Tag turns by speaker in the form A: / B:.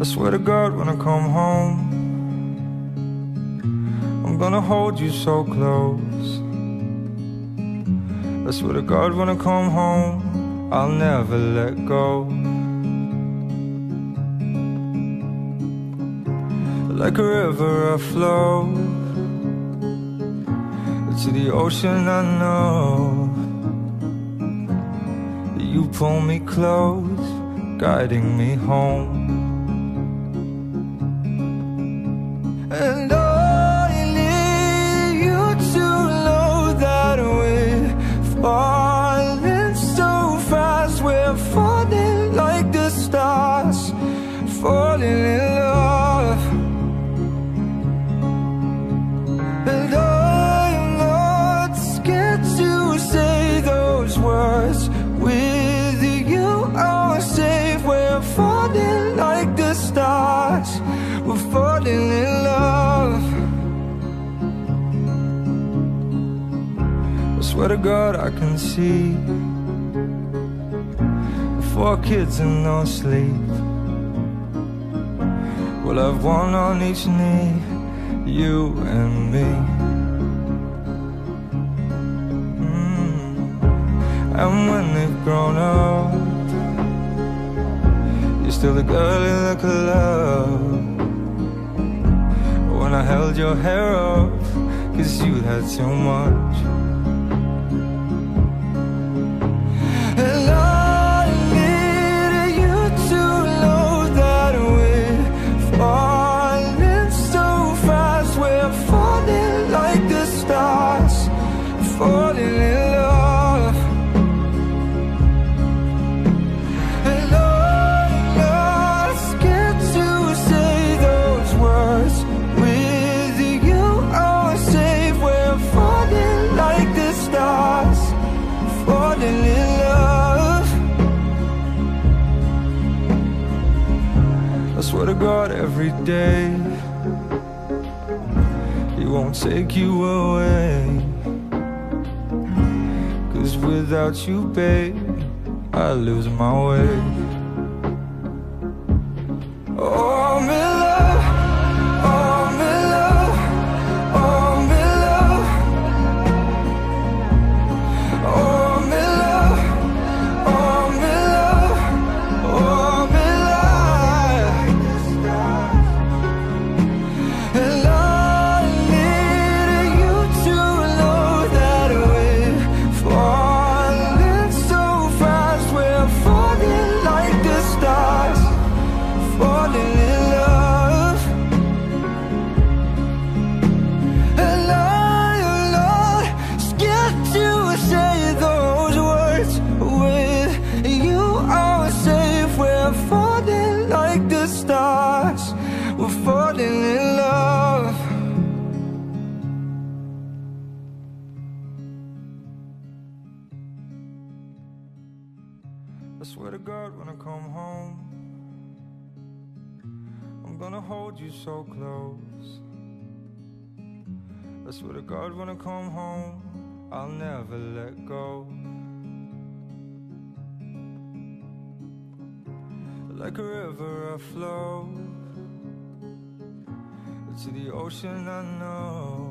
A: I swear to God when I come home I'm gonna hold you so close. I swear to God when I come home I'll never let go. Like a river I flow To the ocean I know. You pull me close Guiding me home And I need you to know that we're falling so fast. We're falling like the stars Falling in love. And I'm not scared to say those words With you. I'm safe We're falling like the stars. We're falling swear to God I can see. Four kids and no sleep. We'll have one on each knee You and me. Mm. And when they've grown up You're still the girl in the club When I held your hair up Cause you had too much God every day. He won't take you away. Cause without you, babe I lose my way. Oh, We're falling in love. I swear to God when I come home I'm gonna hold you so close. I swear to God when I come home I'll never let go. Like a river I flow To the ocean I know